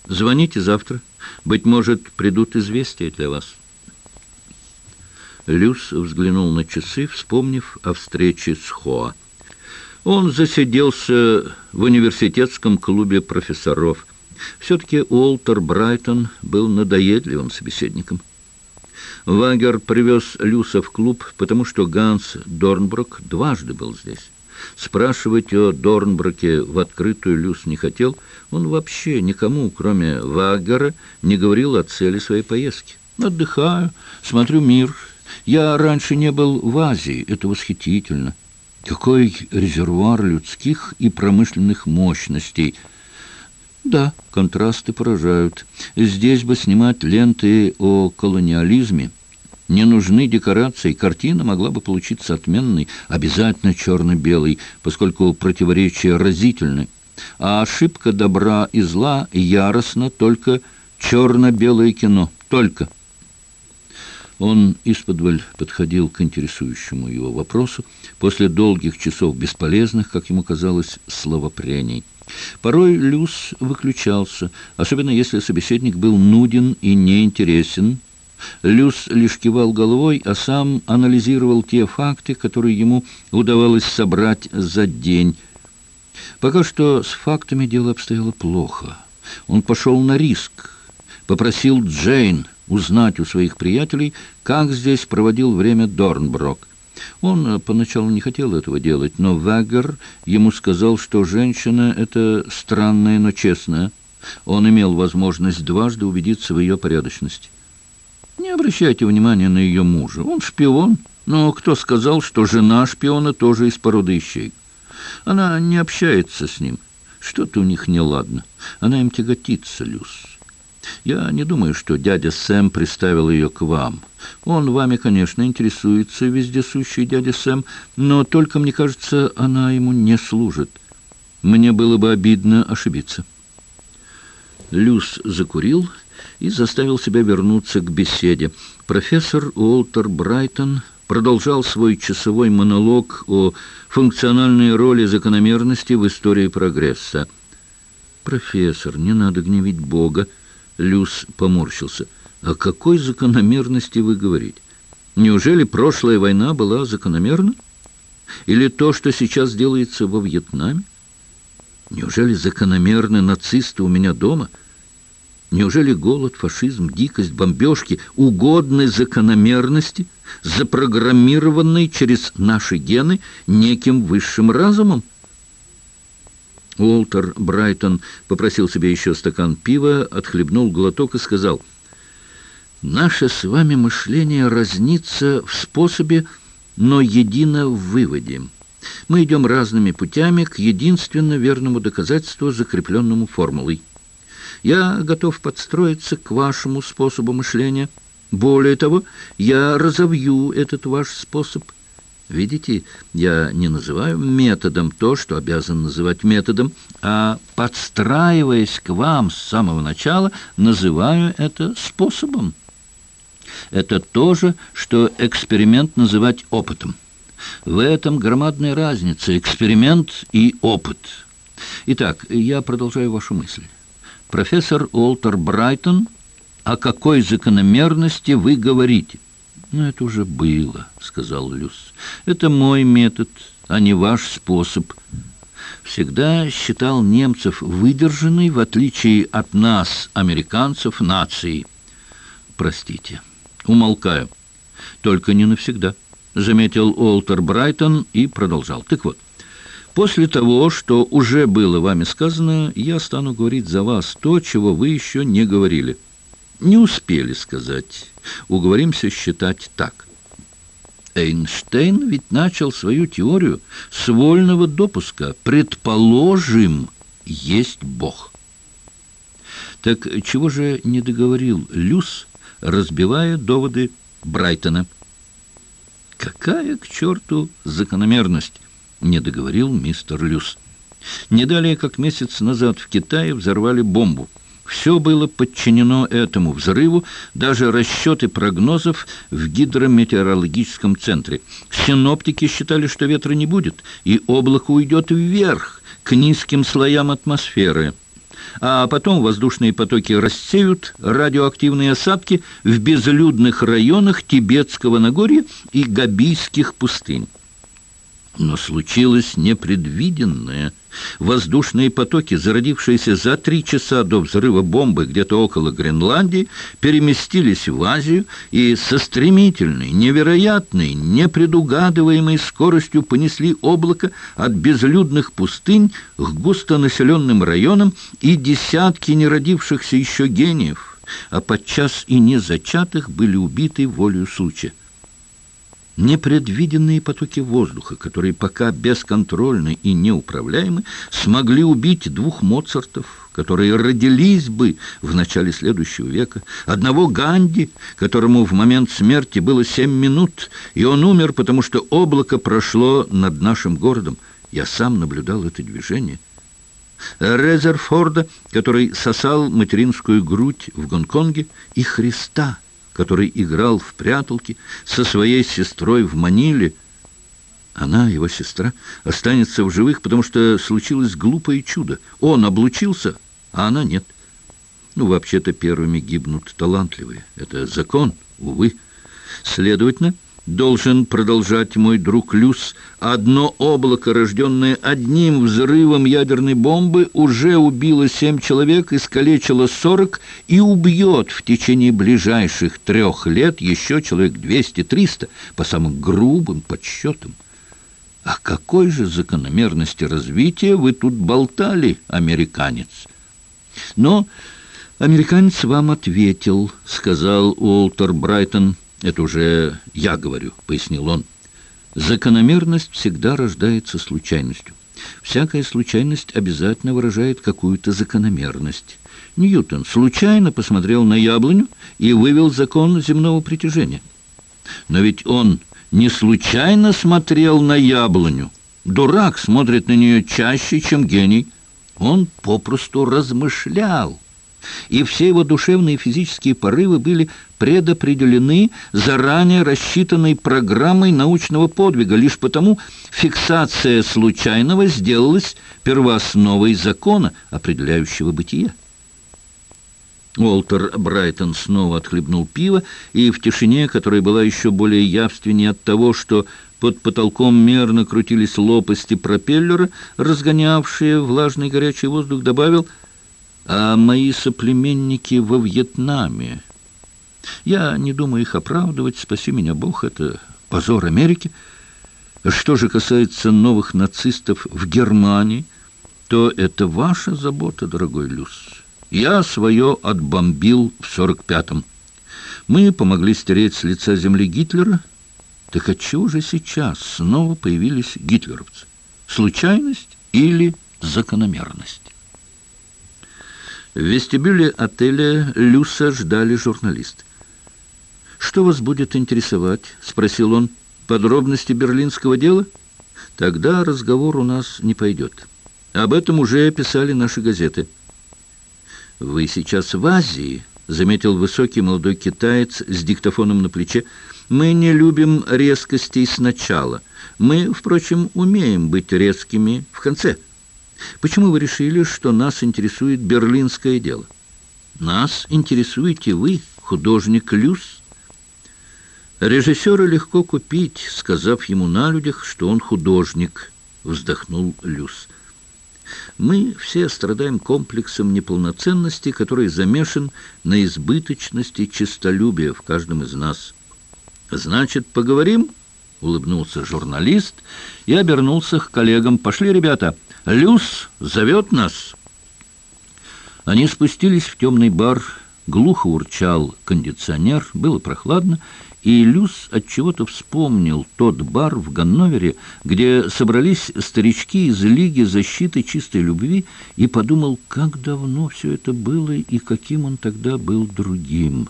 Звоните завтра. Быть может, придут известия для вас». Люс взглянул на часы, вспомнив о встрече с Хоа. Он засиделся в университетском клубе профессоров. Все-таки Уолтер Брайтон был надоедливым собеседником. Вагер привез Люса в клуб, потому что Ганс Дорнброк дважды был здесь. Спрашивать о Дорнброке в открытую Люс не хотел. Он вообще никому, кроме Вагера, не говорил о цели своей поездки. «Отдыхаю, смотрю мир, я раньше не был в Азии, это восхитительно. Какой резервуар людских и промышленных мощностей. Да, контрасты поражают. Здесь бы снимать ленты о колониализме. Не нужны декорации, картина могла бы получиться отменной, обязательно черно-белой, поскольку противоречия разительны. А ошибка добра и зла яростно только черно-белое кино, только. Он исподволь подходил к интересующему его вопросу после долгих часов бесполезных, как ему казалось, словопрений. Порой Люс выключался, особенно если собеседник был нуден и неинтересен. Люс лишь кивал головой, а сам анализировал те факты, которые ему удавалось собрать за день. Пока что с фактами дело обстояло плохо. Он пошел на риск, попросил Джейн узнать у своих приятелей, как здесь проводил время Дорнброк. Он э, поначалу не хотел этого делать, но Вагер ему сказал, что женщина — это странная, но честная. Он имел возможность дважды убедиться в ее порядочности. Не обращайте внимания на ее мужа. Он шпион, но кто сказал, что жена шпиона тоже из породы ищей? Она не общается с ним. Что-то у них неладно. Она им тяготится, Люс. Я не думаю, что дядя Сэм приставил ее к вам. Он вами, конечно, интересуется, вездесущий дядя Сэм, но только, мне кажется, она ему не служит. Мне было бы обидно ошибиться». Люс закурил и заставил себя вернуться к беседе. Профессор Уолтер Брайтон продолжал свой часовой монолог о функциональной роли закономерности в истории прогресса. «Профессор, не надо гневить Бога», Люс поморщился. «О какой закономерности вы говорите? Неужели прошлая война была закономерна? Или то, что сейчас делается во Вьетнаме? Неужели закономерны нацисты у меня дома? Неужели голод, фашизм, дикость, бомбежки угодны закономерности, запрограммированной через наши гены неким высшим разумом? Уолтер Брайтон попросил себе еще стакан пива, отхлебнул глоток и сказал, «Наше с вами мышление разнится в способе, но едино в выводе. Мы идем разными путями к единственно верному доказательству, закрепленному формулой. Я готов подстроиться к вашему способу мышления. Более того, я разовью этот ваш способ – Видите, я не называю методом то, что обязан называть методом, а, подстраиваясь к вам с самого начала, называю это способом. Это то же, что эксперимент называть опытом. В этом громадная разница – эксперимент и опыт. Итак, я продолжаю вашу мысль. Профессор Уолтер Брайтон, о какой закономерности вы говорите? «Ну, это уже было», — сказал Люс. «Это мой метод, а не ваш способ». Всегда считал немцев выдержанной, в отличие от нас, американцев, нацией. Простите, умолкаю. Только не навсегда, заметил Уолтер Брайтон и продолжал. Так вот, после того, что уже было вами сказано, я стану говорить за вас то, чего вы еще не говорили. Не успели сказать. Уговоримся считать так. Эйнштейн ведь начал свою теорию с вольного допуска. Предположим, есть Бог. Так чего же не договорил Люс, разбивая доводы Брайтона? Какая к черту закономерность? Не договорил мистер Люс. Не далее, как месяц назад в Китае взорвали бомбу. Все было подчинено этому взрыву, даже расчеты прогнозов в гидрометеорологическом центре. Синоптики считали, что ветра не будет, и облако уйдет вверх, к низким слоям атмосферы. А потом воздушные потоки рассеют радиоактивные осадки в безлюдных районах Тибетского Нагорья и Габийских пустынь. Но случилось непредвиденное. Воздушные потоки, зародившиеся за три часа до взрыва бомбы где-то около Гренландии, переместились в Азию и со стремительной, невероятной, непредугадываемой скоростью понесли облако от безлюдных пустынь к густонаселенным районам и десятки неродившихся еще гениев, а подчас и незачатых были убиты волею случая. Непредвиденные потоки воздуха, которые пока бесконтрольны и неуправляемы, смогли убить двух Моцартов, которые родились бы в начале следующего века, одного Ганди, которому в момент смерти было семь минут, и он умер, потому что облако прошло над нашим городом. Я сам наблюдал это движение. Резерфорда, который сосал материнскую грудь в Гонконге, и Христа – который играл в пряталки со своей сестрой в Маниле. Она, его сестра, останется в живых, потому что случилось глупое чудо. Он облучился, а она нет. Ну, вообще-то первыми гибнут талантливые. Это закон, увы. Следовательно, должен продолжать мой друг Люс, одно облако, рожденное одним взрывом ядерной бомбы, уже убило семь человек, искалечило сорок и убьет в течение ближайших трех лет еще человек двести-триста по самым грубым подсчетам. О какой же закономерности развития вы тут болтали, американец? Но американец вам ответил, сказал Уолтер Брайтон, — «Это уже я говорю», — пояснил он. «Закономерность всегда рождается случайностью. Всякая случайность обязательно выражает какую-то закономерность. Ньютон случайно посмотрел на яблоню и вывел закон земного притяжения. Но ведь он не случайно смотрел на яблоню. Дурак смотрит на нее чаще, чем гений. Он попросту размышлял и все его душевные и физические порывы были предопределены заранее рассчитанной программой научного подвига. Лишь потому фиксация случайного сделалась первоосновой закона, определяющего бытие. Уолтер Брайтон снова отхлебнул пиво, и в тишине, которая была еще более явственнее от того, что под потолком мерно крутились лопасти пропеллера, разгонявшие влажный горячий воздух, добавил — а мои соплеменники во Вьетнаме. Я не думаю их оправдывать, спаси меня Бог, это позор Америки. Что же касается новых нацистов в Германии, то это ваша забота, дорогой Люс. Я свое отбомбил в 45-м. Мы помогли стереть с лица земли Гитлера. Так отчего же сейчас снова появились гитлеровцы? Случайность или закономерность? В вестибюле отеля Люса ждали журналисты. «Что вас будет интересовать?» — спросил он. «Подробности берлинского дела?» «Тогда разговор у нас не пойдет. Об этом уже писали наши газеты». «Вы сейчас в Азии?» — заметил высокий молодой китаец с диктофоном на плече. «Мы не любим резкостей сначала. Мы, впрочем, умеем быть резкими в конце. Почему вы решили, что нас интересует берлинское дело? Нас интересуете вы, художник Люс?» «Режиссера легко купить, сказав ему на людях, что он художник», — вздохнул Люс. Мы все страдаем комплексом неполноценности, который замешан на избыточности честолюбия в каждом из нас. «Значит, поговорим?» — улыбнулся журналист и обернулся к коллегам. «Пошли, ребята! Люс зовет нас!» Они спустились в темный бар. Глухо урчал кондиционер, было прохладно, и Люс отчего-то вспомнил тот бар в Ганновере, где собрались старички из Лиги защиты чистой любви, и подумал, как давно все это было и каким он тогда был другим.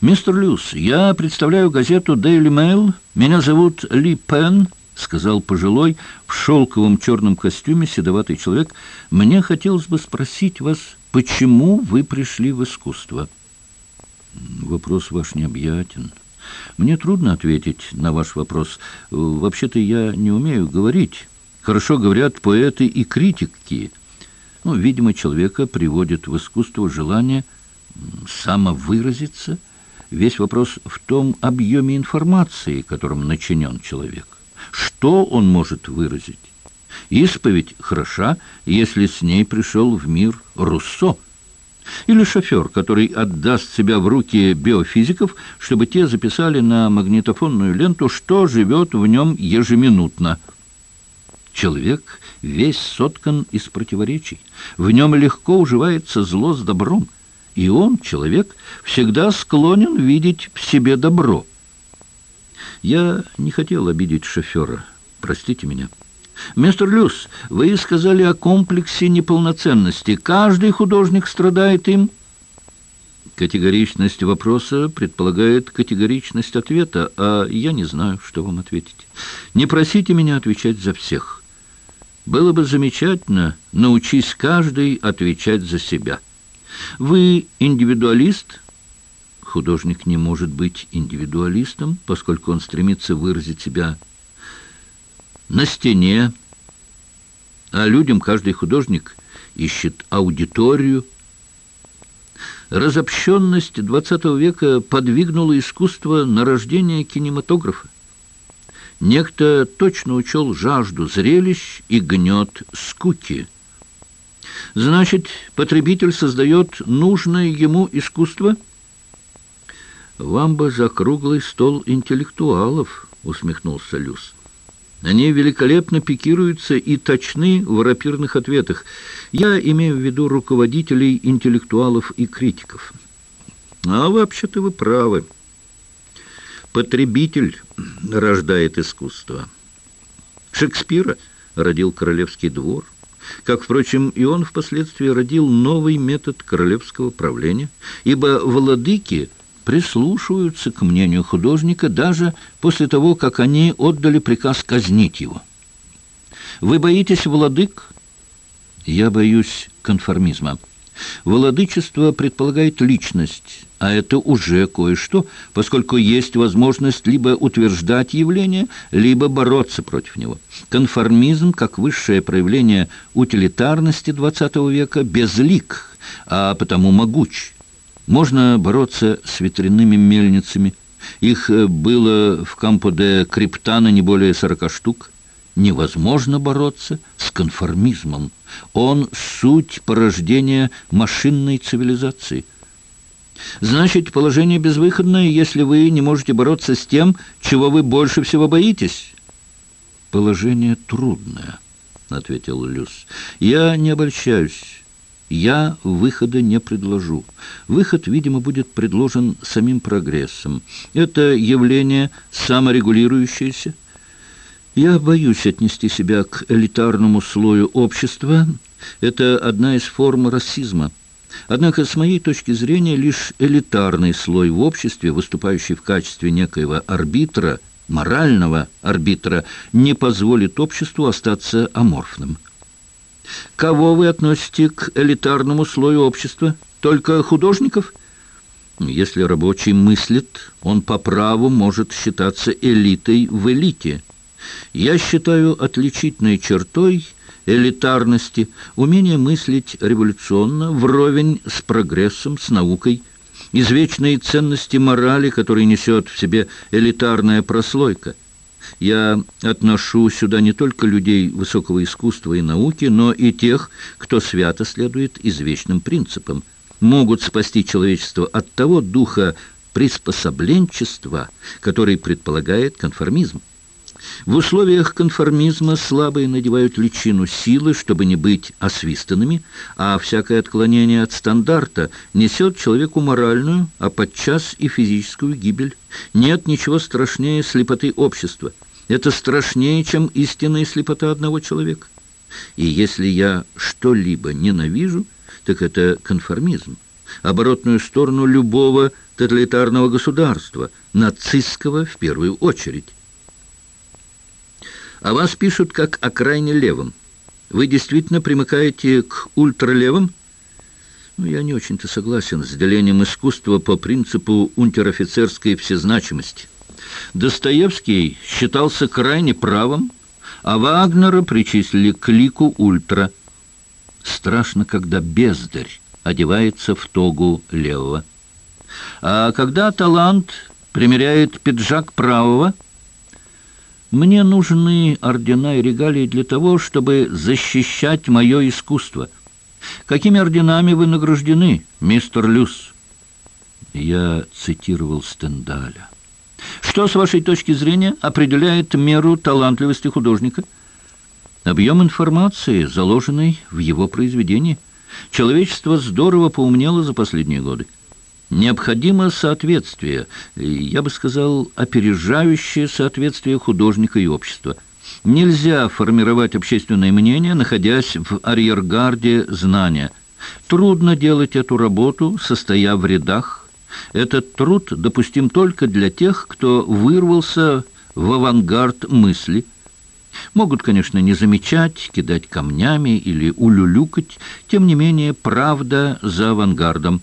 «Мистер Люс, я представляю газету «Дейли Mail. Меня зовут Ли Пен», — сказал пожилой в шелковом черном костюме седоватый человек. «Мне хотелось бы спросить вас, почему вы пришли в искусство?» Вопрос ваш необъятен. Мне трудно ответить на ваш вопрос. Вообще-то я не умею говорить. Хорошо говорят поэты и критики. Ну, видимо, человека приводит в искусство желание самовыразиться. Весь вопрос в том объеме информации, которым начинен человек. Что он может выразить? Исповедь хороша, если с ней пришел в мир Руссо – или шофер, который отдаст себя в руки биофизиков, чтобы те записали на магнитофонную ленту, что живет в нем ежеминутно. Человек весь соткан из противоречий. В нем легко уживается зло с добром. И он, человек, всегда склонен видеть в себе добро. Я не хотел обидеть шофера. Простите меня. «Мистер Люс, вы сказали о комплексе неполноценности. Каждый художник страдает им?» Категоричность вопроса предполагает категоричность ответа, а я не знаю, что вам ответить. Не просите меня отвечать за всех. Было бы замечательно, научись каждый отвечать за себя. Вы индивидуалист? Художник не может быть индивидуалистом, поскольку он стремится выразить себя на стене, а людям каждый художник ищет аудиторию. Разобщенность XX века подвигнула искусство на рождение кинематографа. Некто точно учел жажду зрелищ и гнет скуки. Значит, потребитель создает нужное ему искусство? «Вам бы за круглый стол интеллектуалов», — усмехнулся Люс. Они великолепно пикируются и точны в рапирных ответах. Я имею в виду руководителей, интеллектуалов и критиков. А вообще-то вы правы. Потребитель рождает искусство. Шекспира родил королевский двор, как, впрочем, и он впоследствии родил новый метод королевского правления, ибо владыки – прислушиваются к мнению художника даже после того, как они отдали приказ казнить его. Вы боитесь владык? Я боюсь конформизма. Владычество предполагает личность, а это уже кое-что, поскольку есть возможность либо утверждать явление, либо бороться против него. Конформизм, как высшее проявление утилитарности XX века, безлик, а потому могуч. Можно бороться с ветряными мельницами. Их э, было в Кампо-де Криптана не более сорока штук. Невозможно бороться с конформизмом. Он — суть порождения машинной цивилизации. Значит, положение безвыходное, если вы не можете бороться с тем, чего вы больше всего боитесь. Положение трудное, — ответил Люс. Я не обольщаюсь. Я выхода не предложу. Выход, видимо, будет предложен самим прогрессом. Это явление саморегулирующееся. Я боюсь отнести себя к элитарному слою общества. Это одна из форм расизма. Однако, с моей точки зрения, лишь элитарный слой в обществе, выступающий в качестве некоего арбитра, морального арбитра, не позволит обществу остаться аморфным. Кого вы относите к элитарному слою общества? Только художников? Если рабочий мыслит, он по праву может считаться элитой в элите. Я считаю отличительной чертой элитарности умение мыслить революционно, вровень с прогрессом, с наукой, извечные ценности морали, которые несет в себе элитарная прослойка. Я отношу сюда не только людей высокого искусства и науки, но и тех, кто свято следует извечным принципам, могут спасти человечество от того духа приспособленчества, который предполагает конформизм. В условиях конформизма слабые надевают личину силы, чтобы не быть освистанными, а всякое отклонение от стандарта несет человеку моральную, а подчас и физическую гибель. Нет ничего страшнее слепоты общества. Это страшнее, чем истинная слепота одного человека. И если я что-либо ненавижу, так это конформизм, оборотную сторону любого тоталитарного государства, нацистского в первую очередь. О вас пишут как о крайне левом. Вы действительно примыкаете к ультралевым? Ну, я не очень-то согласен с делением искусства по принципу унтер-офицерской всезначимости. Достоевский считался крайне правым, а Вагнера причислили к лику ультра. Страшно, когда бездарь одевается в тогу левого. А когда талант примеряет пиджак правого – мне нужны ордена и регалии для того, чтобы защищать мое искусство. Какими орденами вы награждены, мистер Люс?» Я цитировал Стендаля. «Что, с вашей точки зрения, определяет меру талантливости художника?» Объем информации, заложенный в его произведении. Человечество здорово поумнело за последние годы. Необходимо соответствие, я бы сказал, опережающее соответствие художника и общества. Нельзя формировать общественное мнение, находясь в арьергарде знания. Трудно делать эту работу, состоя в рядах. Этот труд допустим только для тех, кто вырвался в авангард мысли. Могут, конечно, не замечать, кидать камнями или улюлюкать, тем не менее правда за авангардом.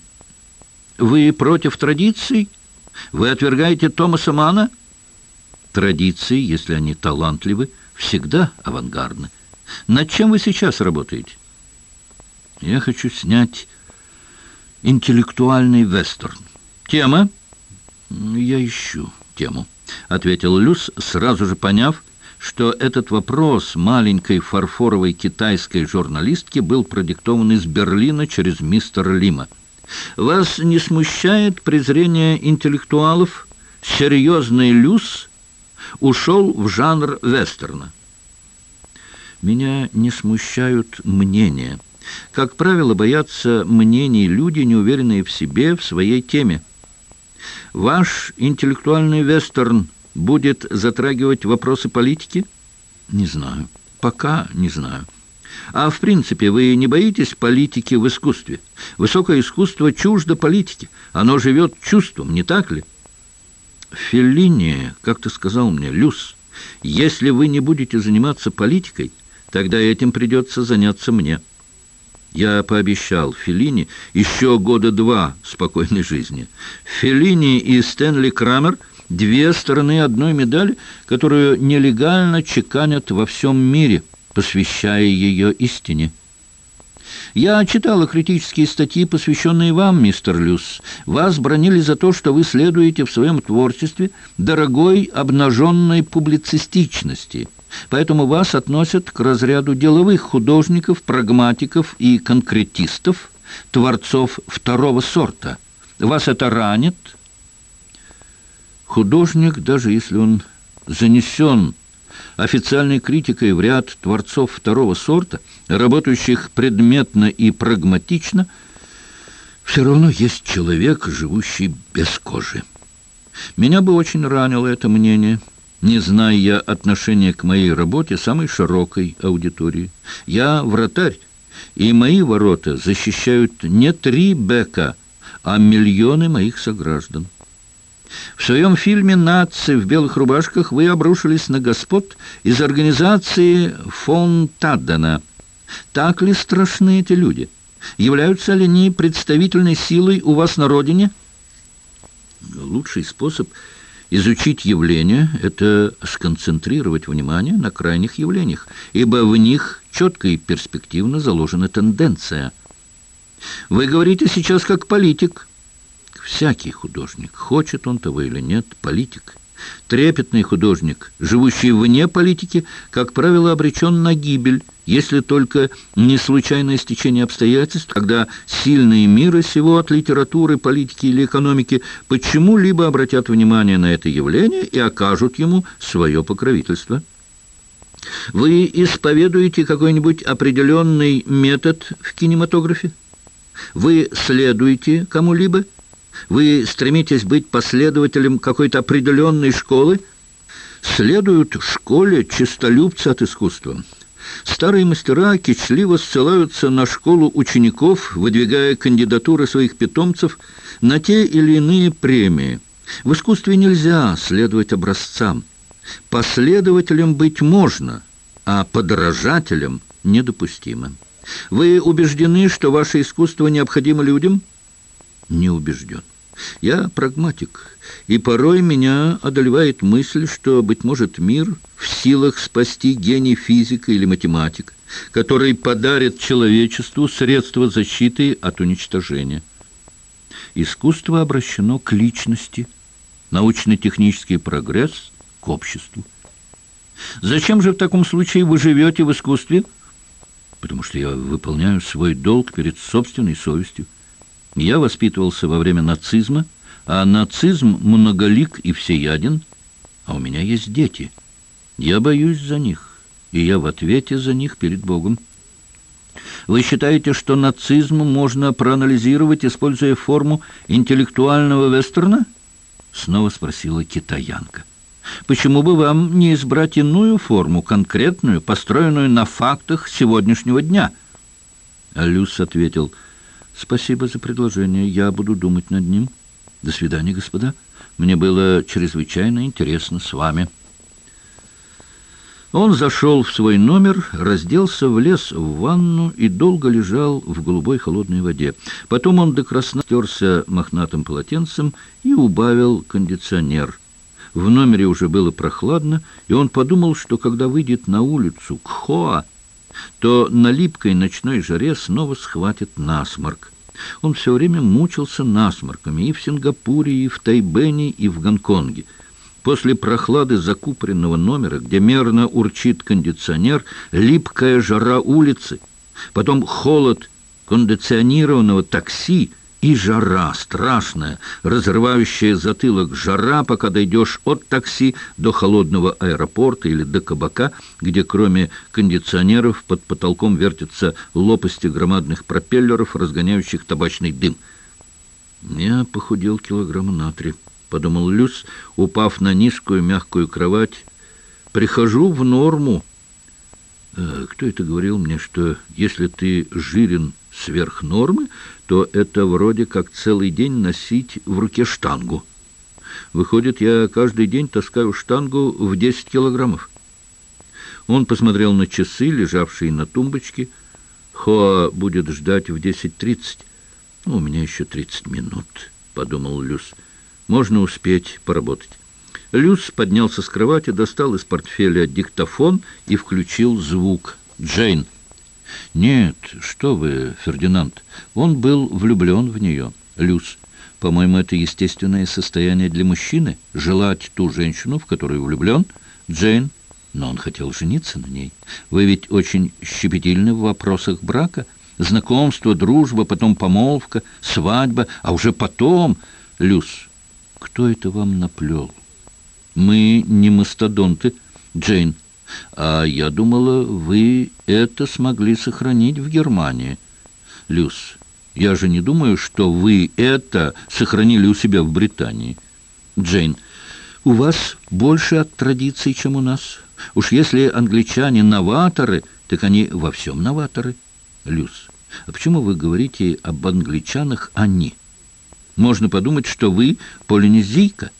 Вы против традиций? Вы отвергаете Томаса Мана? Традиции, если они талантливы, всегда авангардны. Над чем вы сейчас работаете? Я хочу снять интеллектуальный вестерн. Тема? Я ищу тему, ответил Люс, сразу же поняв, что этот вопрос маленькой фарфоровой китайской журналистки был продиктован из Берлина через мистера Лима. Вас не смущает презрение интеллектуалов? Серьезный люс ушел в жанр вестерна. Меня не смущают мнения. Как правило, боятся мнений люди, неуверенные в себе, в своей теме. Ваш интеллектуальный вестерн будет затрагивать вопросы политики? Не знаю. Пока не знаю. А в принципе, вы не боитесь политики в искусстве? Высокое искусство чуждо политики. Оно живет чувством, не так ли? Феллини, как ты сказал мне, Люс, если вы не будете заниматься политикой, тогда этим придется заняться мне. Я пообещал Феллини еще года два спокойной жизни. Феллини и Стэнли Крамер – две стороны одной медали, которую нелегально чеканят во всем мире – посвящая ее истине. Я читала критические статьи, посвященные вам, мистер Люс. Вас бронили за то, что вы следуете в своем творчестве дорогой обнаженной публицистичности. Поэтому вас относят к разряду деловых художников, прагматиков и конкретистов, творцов второго сорта. Вас это ранит? Художник, даже если он занесен официальной критикой в ряд творцов второго сорта, работающих предметно и прагматично, все равно есть человек, живущий без кожи. Меня бы очень ранило это мнение, не зная я отношения к моей работе самой широкой аудитории. Я вратарь, и мои ворота защищают не три бека, а миллионы моих сограждан. В своем фильме «Нации в белых рубашках» вы обрушились на господ из организации фон Таддена. Так ли страшны эти люди? Являются ли они представительной силой у вас на родине? Лучший способ изучить явления — это сконцентрировать внимание на крайних явлениях, ибо в них четко и перспективно заложена тенденция. Вы говорите сейчас как политик. Всякий художник, хочет он того или нет, политик. Трепетный художник, живущий вне политики, как правило, обречен на гибель, если только не случайное стечение обстоятельств, когда сильные мира сего от литературы, политики или экономики почему-либо обратят внимание на это явление и окажут ему свое покровительство. Вы исповедуете какой-нибудь определенный метод в кинематографе? Вы следуете кому-либо? Вы стремитесь быть последователем какой-то определенной школы? Следуют школе чистолюбцы от искусства. Старые мастера кичливо ссылаются на школу учеников, выдвигая кандидатуры своих питомцев на те или иные премии. В искусстве нельзя следовать образцам. Последователем быть можно, а подражателем недопустимо. Вы убеждены, что ваше искусство необходимо людям? Не убежден. Я прагматик, и порой меня одолевает мысль, что, быть может, мир в силах спасти гений физика или математика, который подарит человечеству средства защиты от уничтожения. Искусство обращено к личности, научно-технический прогресс — к обществу. Зачем же в таком случае вы живете в искусстве? Потому что я выполняю свой долг перед собственной совестью. Я воспитывался во время нацизма, а нацизм многолик и всеяден, а у меня есть дети. Я боюсь за них, и я в ответе за них перед Богом. Вы считаете, что нацизм можно проанализировать, используя форму интеллектуального вестерна? Снова спросила китаянка. Почему бы вам не избрать иную форму, конкретную, построенную на фактах сегодняшнего дня? Люс ответил – Спасибо за предложение. Я буду думать над ним. До свидания, господа. Мне было чрезвычайно интересно с вами. Он зашел в свой номер, разделся, влез в ванну и долго лежал в голубой холодной воде. Потом он до красна стерся мохнатым полотенцем и убавил кондиционер. В номере уже было прохладно, и он подумал, что когда выйдет на улицу к Хоа, то на липкой ночной жаре снова схватит насморк. Он все время мучился насморками и в Сингапуре, и в Тайбэне, и в Гонконге. После прохлады закупоренного номера, где мерно урчит кондиционер, липкая жара улицы, потом холод кондиционированного такси — и жара страшная, разрывающая затылок жара, пока дойдешь от такси до холодного аэропорта или до кабака, где кроме кондиционеров под потолком вертятся лопасти громадных пропеллеров, разгоняющих табачный дым. «Я похудел килограмма на три», — подумал Люс, упав на низкую мягкую кровать. «Прихожу в норму». Э, «Кто это говорил мне, что если ты жирен сверх нормы, то это вроде как целый день носить в руке штангу. Выходит, я каждый день таскаю штангу в 10 килограммов. Он посмотрел на часы, лежавшие на тумбочке. Хоа будет ждать в 10.30. Ну, у меня еще 30 минут, подумал Люс. Можно успеть поработать. Люс поднялся с кровати, достал из портфеля диктофон и включил звук. «Джейн!» «Нет, что вы, Фердинанд, он был влюблен в нее, Люс. По-моему, это естественное состояние для мужчины — желать ту женщину, в которую влюблен. Джейн, но он хотел жениться на ней. Вы ведь очень щепетильны в вопросах брака. Знакомство, дружба, потом помолвка, свадьба, а уже потом... Люс, кто это вам наплел? Мы не мастодонты, Джейн. А я думала, вы это смогли сохранить в Германии. Люс, я же не думаю, что вы это сохранили у себя в Британии. Джейн, у вас больше от традиций, чем у нас. Уж если англичане новаторы, так они во всем новаторы. Люс, а почему вы говорите об англичанах «они»? Можно подумать, что вы полинезийка.